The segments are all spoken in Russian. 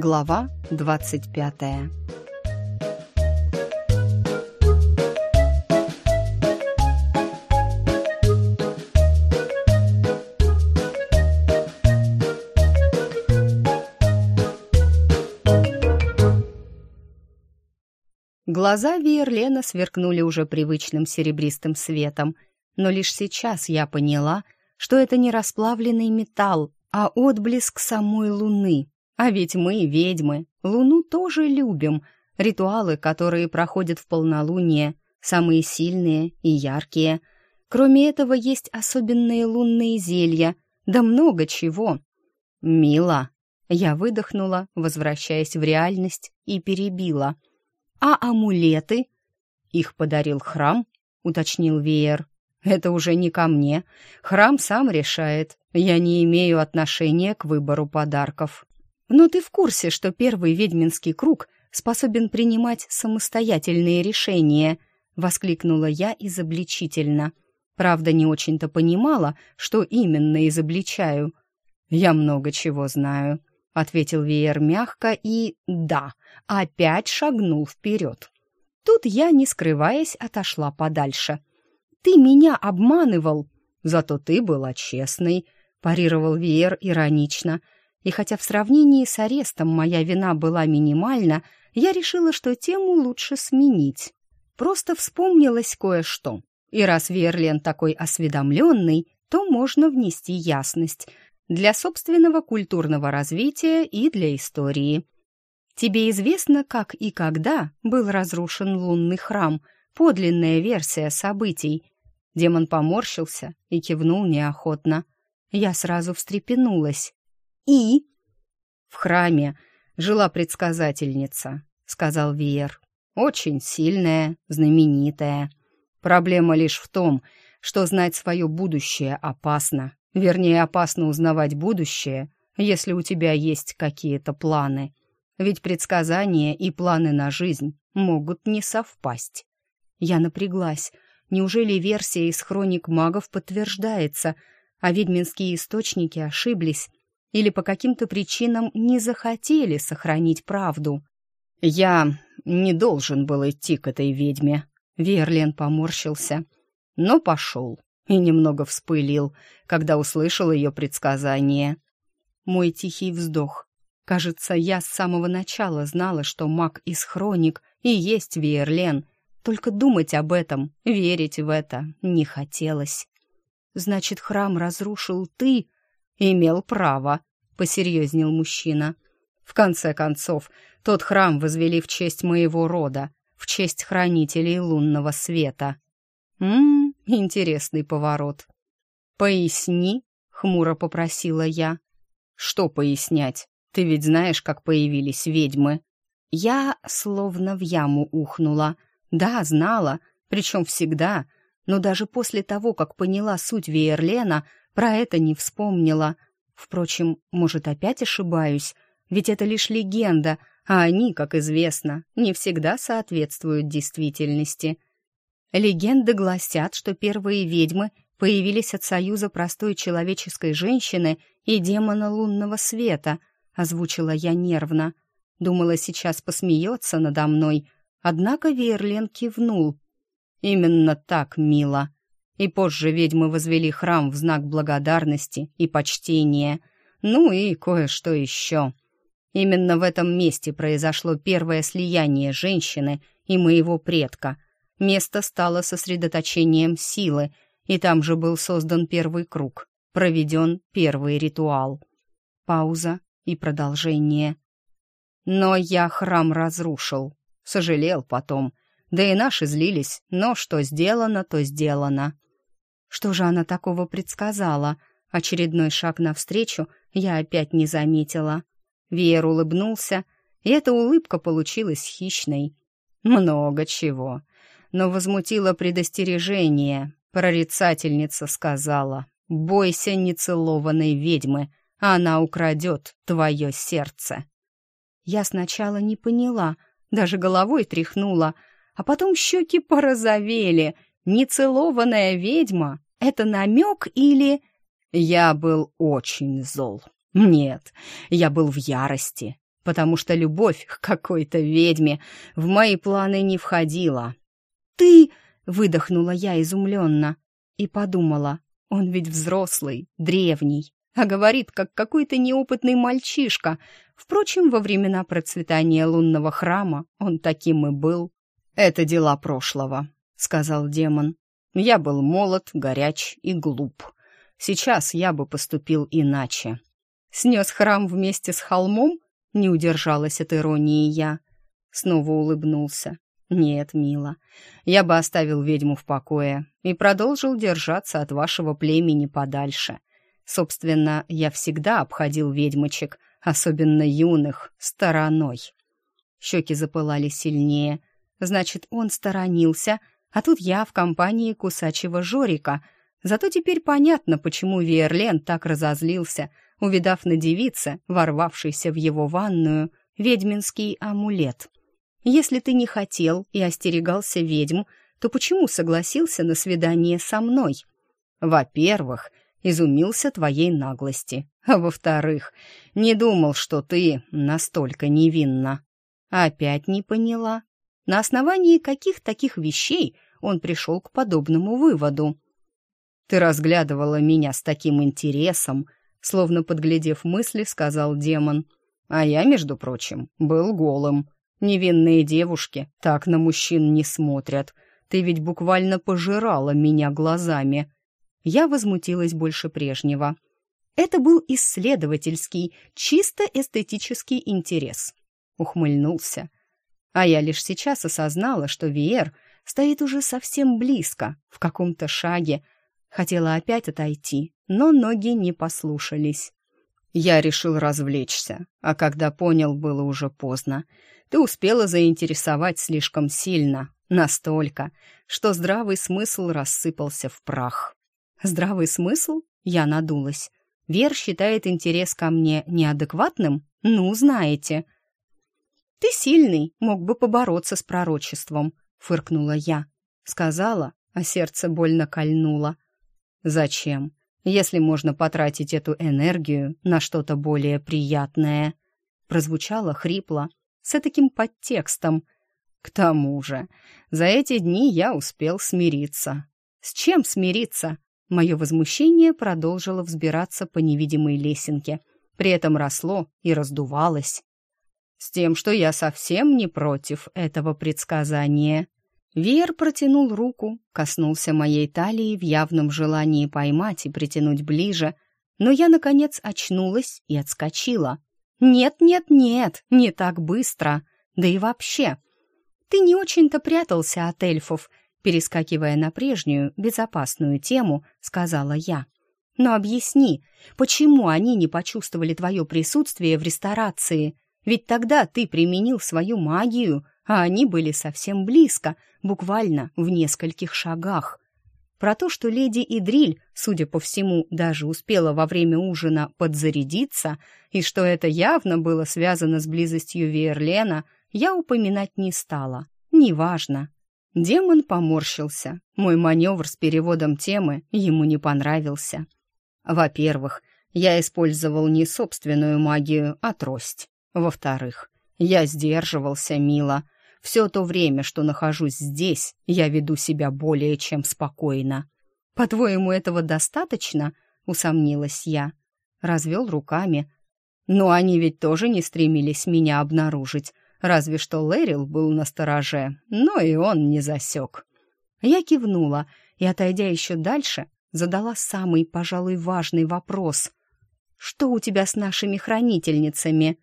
Глава 25 Глаза Виерлена сверкнули уже привычным серебристым светом, но лишь сейчас я поняла, что это не расплавленный металл, а отблеск самой луны. А ведь мы, ведьмы, луну тоже любим. Ритуалы, которые проходят в полнолуние, самые сильные и яркие. Кроме этого, есть особенные лунные зелья, да много чего. «Мила!» Я выдохнула, возвращаясь в реальность, и перебила. «А амулеты?» «Их подарил храм», — уточнил Веер. «Это уже не ко мне. Храм сам решает. Я не имею отношения к выбору подарков». Но ты в курсе, что первый ведьминский круг способен принимать самостоятельные решения?» — воскликнула я изобличительно. Правда, не очень-то понимала, что именно изобличаю. «Я много чего знаю», — ответил Веер мягко и, да, опять шагнул вперед. Тут я, не скрываясь, отошла подальше. «Ты меня обманывал!» «Зато ты была честной», — парировал Веер иронично — и хотя в сравнении с арестом моя вина была минимальна, я решила, что тему лучше сменить. Просто вспомнилось кое-что. И раз Верлен такой осведомленный, то можно внести ясность для собственного культурного развития и для истории. Тебе известно, как и когда был разрушен лунный храм, подлинная версия событий. Демон поморщился и кивнул неохотно. Я сразу встрепенулась. «И?» «В храме жила предсказательница», — сказал Виер. «Очень сильная, знаменитая. Проблема лишь в том, что знать свое будущее опасно. Вернее, опасно узнавать будущее, если у тебя есть какие-то планы. Ведь предсказания и планы на жизнь могут не совпасть». Я напряглась. Неужели версия из хроник магов подтверждается, а ведьминские источники ошиблись, или по каким-то причинам не захотели сохранить правду. «Я не должен был идти к этой ведьме», — Верлен поморщился, но пошел и немного вспылил, когда услышал ее предсказание. Мой тихий вздох. Кажется, я с самого начала знала, что маг из хроник и есть Верлен, только думать об этом, верить в это не хотелось. «Значит, храм разрушил ты?» «Имел право», — посерьезнел мужчина. «В конце концов, тот храм возвели в честь моего рода, в честь хранителей лунного света». «Ммм, интересный поворот». «Поясни», — хмуро попросила я. «Что пояснять? Ты ведь знаешь, как появились ведьмы». Я словно в яму ухнула. Да, знала, причем всегда, но даже после того, как поняла суть Веерлена, про это не вспомнила. Впрочем, может, опять ошибаюсь, ведь это лишь легенда, а они, как известно, не всегда соответствуют действительности. Легенды гласят, что первые ведьмы появились от союза простой человеческой женщины и демона лунного света, озвучила я нервно. Думала, сейчас посмеется надо мной, однако Верлен кивнул. «Именно так, мило и позже ведьмы возвели храм в знак благодарности и почтения. Ну и кое-что еще. Именно в этом месте произошло первое слияние женщины и моего предка. Место стало сосредоточением силы, и там же был создан первый круг, проведен первый ритуал. Пауза и продолжение. Но я храм разрушил. Сожалел потом. Да и наши злились, но что сделано, то сделано. Что же она такого предсказала? Очередной шаг навстречу я опять не заметила. Веер улыбнулся, и эта улыбка получилась хищной. Много чего. Но возмутило предостережение. Прорицательница сказала, «Бойся нецелованной ведьмы, она украдет твое сердце». Я сначала не поняла, даже головой тряхнула, а потом щеки порозовели — Нецелованная ведьма — это намек или... Я был очень зол. Нет, я был в ярости, потому что любовь к какой-то ведьме в мои планы не входила. «Ты...» — выдохнула я изумленно и подумала, он ведь взрослый, древний, а говорит, как какой-то неопытный мальчишка. Впрочем, во времена процветания лунного храма он таким и был. «Это дела прошлого», — сказал демон. «Я был молод, горяч и глуп. Сейчас я бы поступил иначе». «Снес храм вместе с холмом?» — не удержалась от иронии я. Снова улыбнулся. «Нет, мила, я бы оставил ведьму в покое и продолжил держаться от вашего племени подальше. Собственно, я всегда обходил ведьмочек, особенно юных, стороной». Щеки запылали сильнее. Значит, он сторонился, а тут я в компании кусачего Жорика. Зато теперь понятно, почему Верлен так разозлился, увидав на девице, ворвавшейся в его ванную, ведьминский амулет. Если ты не хотел и остерегался ведьм, то почему согласился на свидание со мной? Во-первых, изумился твоей наглости, а во-вторых, не думал, что ты настолько невинна. Опять не поняла. На основании каких таких вещей он пришел к подобному выводу? Ты разглядывала меня с таким интересом, словно подглядев мысли, сказал демон. А я, между прочим, был голым. Невинные девушки так на мужчин не смотрят. Ты ведь буквально пожирала меня глазами. Я возмутилась больше прежнего. Это был исследовательский, чисто эстетический интерес. Ухмыльнулся. А я лишь сейчас осознала, что Виер стоит уже совсем близко, в каком-то шаге. Хотела опять отойти, но ноги не послушались. Я решил развлечься, а когда понял, было уже поздно. Ты успела заинтересовать слишком сильно, настолько, что здравый смысл рассыпался в прах. Здравый смысл? Я надулась. Вер считает интерес ко мне неадекватным? Ну, знаете. Ты сильный, мог бы побороться с пророчеством, фыркнула я. Сказала, а сердце больно кольнуло. Зачем? если можно потратить эту энергию на что-то более приятное. Прозвучало хрипло, с таким подтекстом. К тому же, за эти дни я успел смириться. С чем смириться? Мое возмущение продолжило взбираться по невидимой лесенке, при этом росло и раздувалось. С тем, что я совсем не против этого предсказания. Веер протянул руку, коснулся моей талии в явном желании поймать и притянуть ближе, но я, наконец, очнулась и отскочила. «Нет, нет, нет, не так быстро. Да и вообще. Ты не очень-то прятался от эльфов», перескакивая на прежнюю, безопасную тему, сказала я. «Но объясни, почему они не почувствовали твое присутствие в ресторации? Ведь тогда ты применил свою магию, а они были совсем близко, буквально в нескольких шагах. Про то, что леди Идриль, судя по всему, даже успела во время ужина подзарядиться, и что это явно было связано с близостью Верлена, я упоминать не стала. Неважно. Демон поморщился. Мой маневр с переводом темы ему не понравился. Во-первых, я использовал не собственную магию, а трость. Во-вторых, я сдерживался, мило, все то время, что нахожусь здесь, я веду себя более чем спокойно. По-твоему, этого достаточно? Усомнилась я. Развел руками. Но они ведь тоже не стремились меня обнаружить. Разве что Лэрил был на стороже, но и он не засек. Я кивнула и, отойдя еще дальше, задала самый, пожалуй, важный вопрос. «Что у тебя с нашими хранительницами?»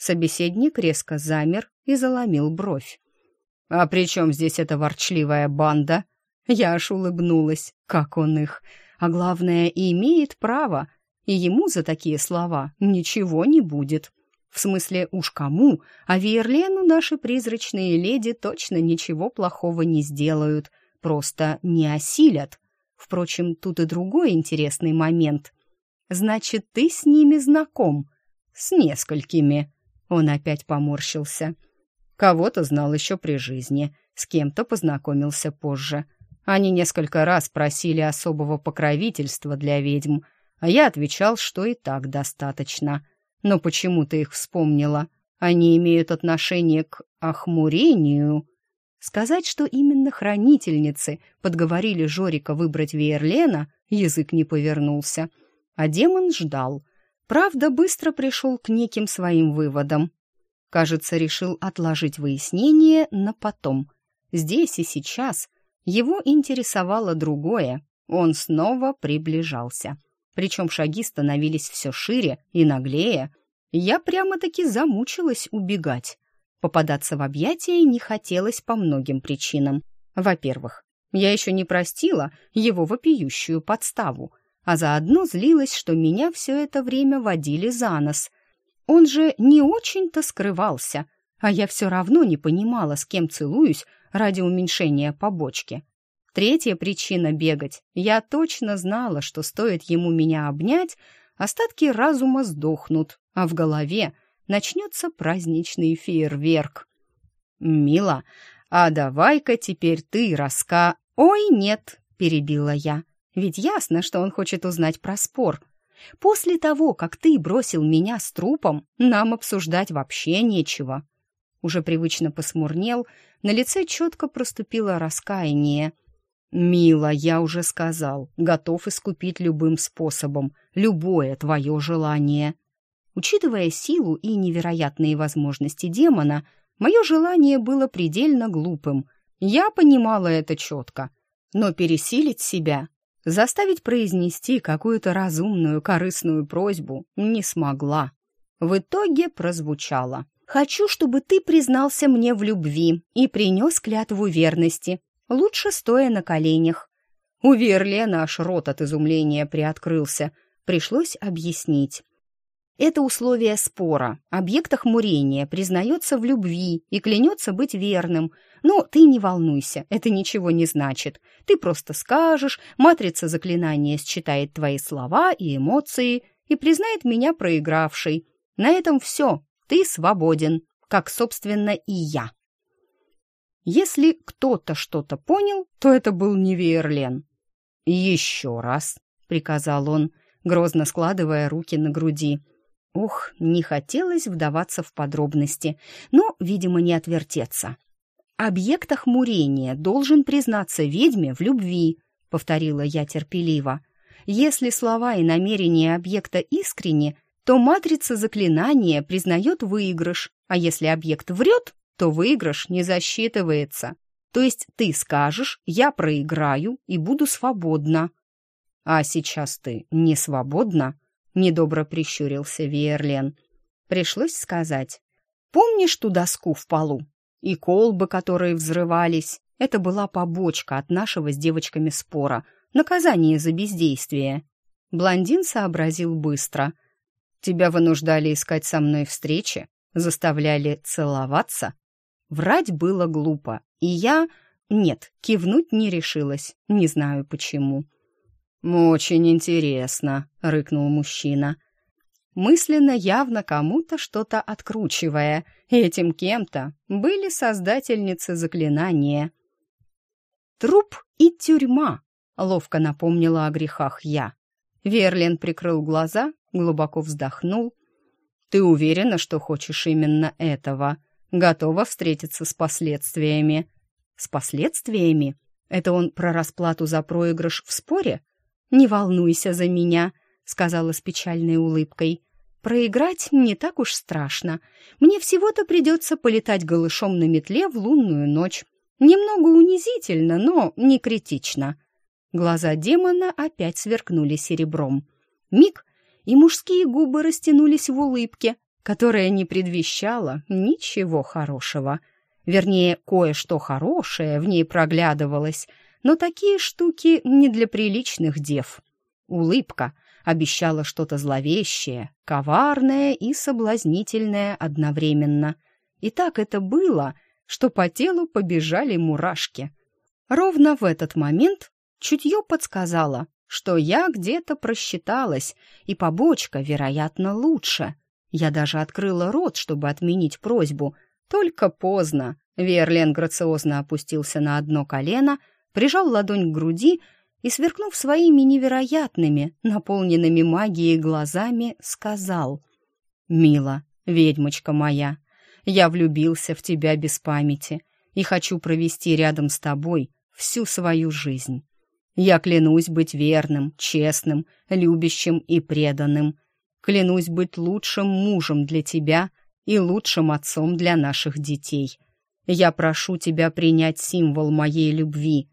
Собеседник резко замер и заломил бровь. «А при чем здесь эта ворчливая банда?» Я аж улыбнулась, как он их. А главное, имеет право, и ему за такие слова ничего не будет. В смысле, уж кому, а Виерлену наши призрачные леди точно ничего плохого не сделают, просто не осилят. Впрочем, тут и другой интересный момент. Значит, ты с ними знаком? С несколькими. Он опять поморщился. Кого-то знал еще при жизни, с кем-то познакомился позже. Они несколько раз просили особого покровительства для ведьм, а я отвечал, что и так достаточно. Но почему ты их вспомнила? они имеют отношение к охмурению. Сказать, что именно хранительницы подговорили Жорика выбрать Вейерлена, язык не повернулся. А демон ждал. Правда, быстро пришел к неким своим выводам. Кажется, решил отложить выяснение на потом. Здесь и сейчас его интересовало другое. Он снова приближался. Причем шаги становились все шире и наглее. Я прямо-таки замучилась убегать. Попадаться в объятия не хотелось по многим причинам. Во-первых, я еще не простила его вопиющую подставу, а заодно злилась, что меня все это время водили за нос. Он же не очень-то скрывался, а я все равно не понимала, с кем целуюсь ради уменьшения побочки. Третья причина бегать. Я точно знала, что стоит ему меня обнять, остатки разума сдохнут, а в голове начнется праздничный фейерверк. «Мила, а давай-ка теперь ты раска...» «Ой, нет!» — перебила я. «Ведь ясно, что он хочет узнать про спор. После того, как ты бросил меня с трупом, нам обсуждать вообще нечего». Уже привычно посмурнел, на лице четко проступило раскаяние. «Мила, я уже сказал, готов искупить любым способом, любое твое желание». Учитывая силу и невероятные возможности демона, мое желание было предельно глупым. Я понимала это четко. Но пересилить себя, заставить произнести какую-то разумную, корыстную просьбу не смогла. В итоге прозвучало. «Хочу, чтобы ты признался мне в любви и принес клятву верности, лучше стоя на коленях». У Верлена аж рот от изумления приоткрылся. Пришлось объяснить. Это условие спора. Объект охмурения признается в любви и клянется быть верным. Но ты не волнуйся, это ничего не значит. Ты просто скажешь, матрица заклинания считает твои слова и эмоции и признает меня проигравшей. На этом все. Ты свободен, как, собственно, и я. Если кто-то что-то понял, то это был не Вейерлен. «Еще раз», — приказал он, грозно складывая руки на груди, — Ох, не хотелось вдаваться в подробности, но, видимо, не отвертеться. «Объект охмурения должен признаться ведьме в любви», — повторила я терпеливо. «Если слова и намерения объекта искренни, то матрица заклинания признает выигрыш, а если объект врет, то выигрыш не засчитывается. То есть ты скажешь, я проиграю и буду свободна. А сейчас ты не свободна?» Недобро прищурился Виерлен. Пришлось сказать. «Помнишь ту доску в полу? И колбы, которые взрывались? Это была побочка от нашего с девочками спора. Наказание за бездействие». Блондин сообразил быстро. «Тебя вынуждали искать со мной встречи? Заставляли целоваться?» Врать было глупо, и я... Нет, кивнуть не решилась, не знаю почему. «Очень интересно», — рыкнул мужчина. Мысленно явно кому-то что-то откручивая. Этим кем-то были создательницы заклинания. «Труп и тюрьма», — ловко напомнила о грехах я. Верлин прикрыл глаза, глубоко вздохнул. «Ты уверена, что хочешь именно этого? Готова встретиться с последствиями?» «С последствиями? Это он про расплату за проигрыш в споре?» «Не волнуйся за меня», — сказала с печальной улыбкой. «Проиграть не так уж страшно. Мне всего-то придется полетать голышом на метле в лунную ночь. Немного унизительно, но не критично». Глаза демона опять сверкнули серебром. Миг, и мужские губы растянулись в улыбке, которая не предвещала ничего хорошего. Вернее, кое-что хорошее в ней проглядывалось — но такие штуки не для приличных дев. Улыбка обещала что-то зловещее, коварное и соблазнительное одновременно. И так это было, что по телу побежали мурашки. Ровно в этот момент чутье подсказало, что я где-то просчиталась, и побочка, вероятно, лучше. Я даже открыла рот, чтобы отменить просьбу, только поздно. Верлен грациозно опустился на одно колено — прижал ладонь к груди и, сверкнув своими невероятными, наполненными магией глазами, сказал «Мила, ведьмочка моя, Я влюбился в тебя без памяти и хочу провести рядом с тобой всю свою жизнь. Я клянусь быть верным, честным, любящим и преданным. Клянусь быть лучшим мужем для тебя и лучшим отцом для наших детей. Я прошу тебя принять символ моей любви».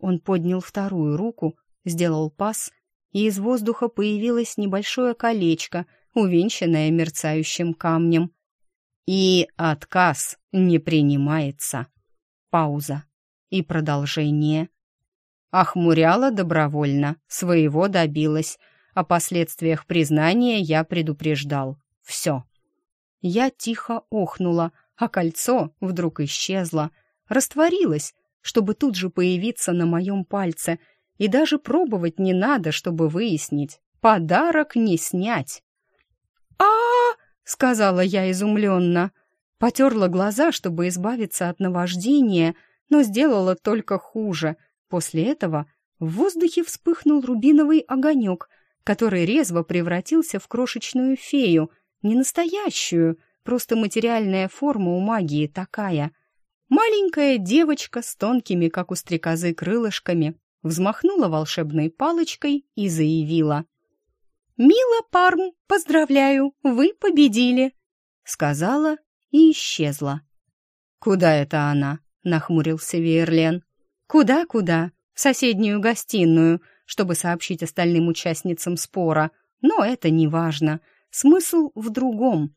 Он поднял вторую руку, сделал пас, и из воздуха появилось небольшое колечко, увенчанное мерцающим камнем. «И отказ не принимается». Пауза. И продолжение. Охмуряла добровольно, своего добилась. О последствиях признания я предупреждал. Все. Я тихо охнула, а кольцо вдруг исчезло, растворилось, чтобы тут же появиться на моем пальце, и даже пробовать не надо, чтобы выяснить. Подарок не снять. а, сказала я изумленно. Потерла глаза, чтобы избавиться от наваждения, но сделала только хуже. После этого в воздухе вспыхнул рубиновый огонек, который резво превратился в крошечную фею, не настоящую, просто материальная форма у магии такая. Маленькая девочка с тонкими, как у стрекозы, крылышками взмахнула волшебной палочкой и заявила. «Мила Парм, поздравляю, вы победили!» Сказала и исчезла. «Куда это она?» — нахмурился Верлен. «Куда-куда? В соседнюю гостиную, чтобы сообщить остальным участницам спора. Но это не важно. Смысл в другом.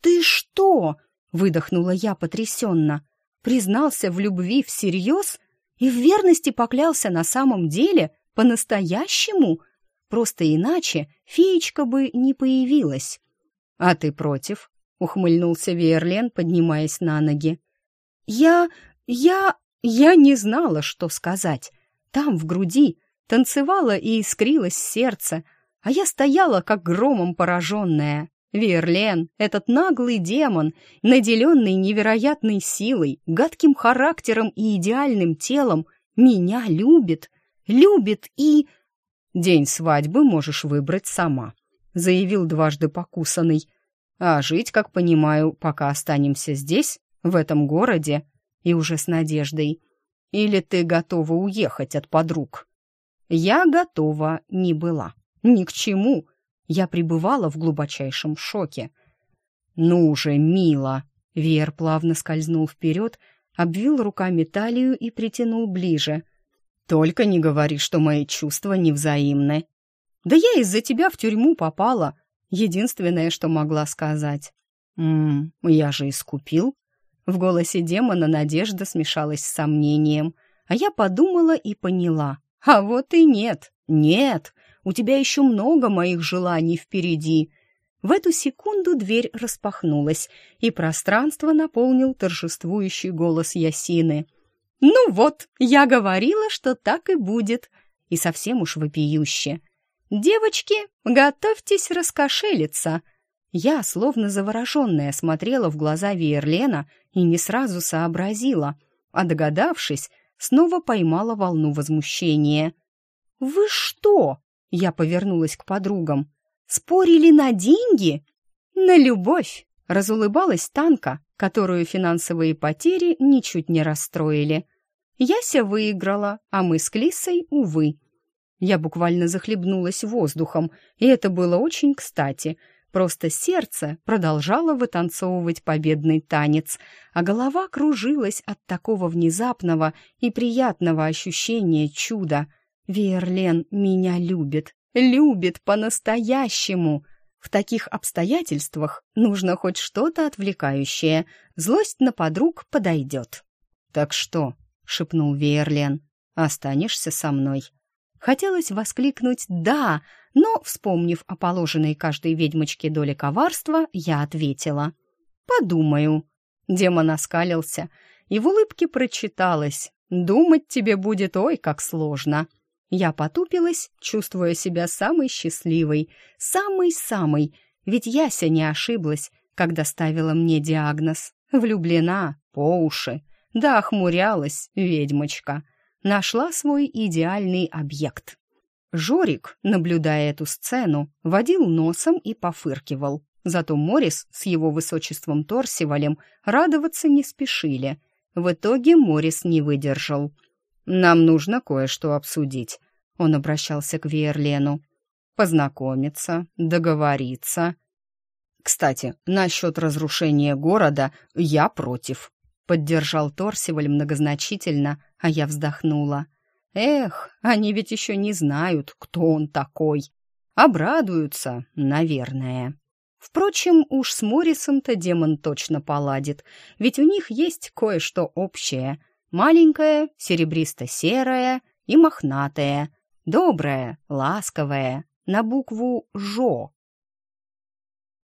«Ты что?» — выдохнула я потрясенно. «Признался в любви всерьез и в верности поклялся на самом деле, по-настоящему? Просто иначе феечка бы не появилась». «А ты против?» — ухмыльнулся Верлен, поднимаясь на ноги. «Я... я... я не знала, что сказать. Там, в груди, танцевало и искрилось сердце, а я стояла, как громом пораженная. Верлен, этот наглый демон, наделенный невероятной силой, гадким характером и идеальным телом, меня любит, любит и... «День свадьбы можешь выбрать сама», — заявил дважды покусанный. «А жить, как понимаю, пока останемся здесь, в этом городе, и уже с надеждой. Или ты готова уехать от подруг?» Я готова не была. Ни к чему. Я пребывала в глубочайшем шоке. «Ну же, мило!» Веер плавно скользнул вперед, обвил руками талию и притянул ближе. «Только не говори, что мои чувства невзаимны». «Да я из-за тебя в тюрьму попала», единственное, что могла сказать. «Ммм, я же искупил». В голосе демона надежда смешалась с сомнением, а я подумала и поняла. А вот и нет, нет, у тебя еще много моих желаний впереди». В эту секунду дверь распахнулась, и пространство наполнил торжествующий голос Ясины. «Ну вот, я говорила, что так и будет!» И совсем уж вопиюще. «Девочки, готовьтесь раскошелиться!» Я, словно завороженная, смотрела в глаза Виерлена и не сразу сообразила, а догадавшись, снова поймала волну возмущения. «Вы что?» Я повернулась к подругам. «Спорили на деньги?» «На любовь!» — разулыбалась Танка, которую финансовые потери ничуть не расстроили. Яся выиграла, а мы с Клиссой, увы. Я буквально захлебнулась воздухом, и это было очень кстати. Просто сердце продолжало вытанцовывать победный танец, а голова кружилась от такого внезапного и приятного ощущения чуда — Верлен меня любит, любит по-настоящему. В таких обстоятельствах нужно хоть что-то отвлекающее. Злость на подруг подойдет. «Так что?» — шепнул Верлен. «Останешься со мной?» Хотелось воскликнуть «да», но, вспомнив о положенной каждой ведьмочке доле коварства, я ответила «подумаю». Демон оскалился, и в улыбке прочиталось «думать тебе будет ой, как сложно». Я потупилась, чувствуя себя самой счастливой, самой-самой, ведь Яся не ошиблась, когда ставила мне диагноз. Влюблена по уши, да охмурялась ведьмочка. Нашла свой идеальный объект. Жорик, наблюдая эту сцену, водил носом и пофыркивал. Зато Морис с его высочеством Торсивалем радоваться не спешили. В итоге Морис не выдержал. «Нам нужно кое-что обсудить», — он обращался к Виерлену. «Познакомиться, договориться». «Кстати, насчет разрушения города я против», — поддержал Торсиваль многозначительно, а я вздохнула. «Эх, они ведь еще не знают, кто он такой. Обрадуются, наверное». Впрочем, уж с Моррисом-то демон точно поладит, ведь у них есть кое-что общее. Маленькое, серебристо-серое и мохнатое, доброе, ласковое, на букву «Жо».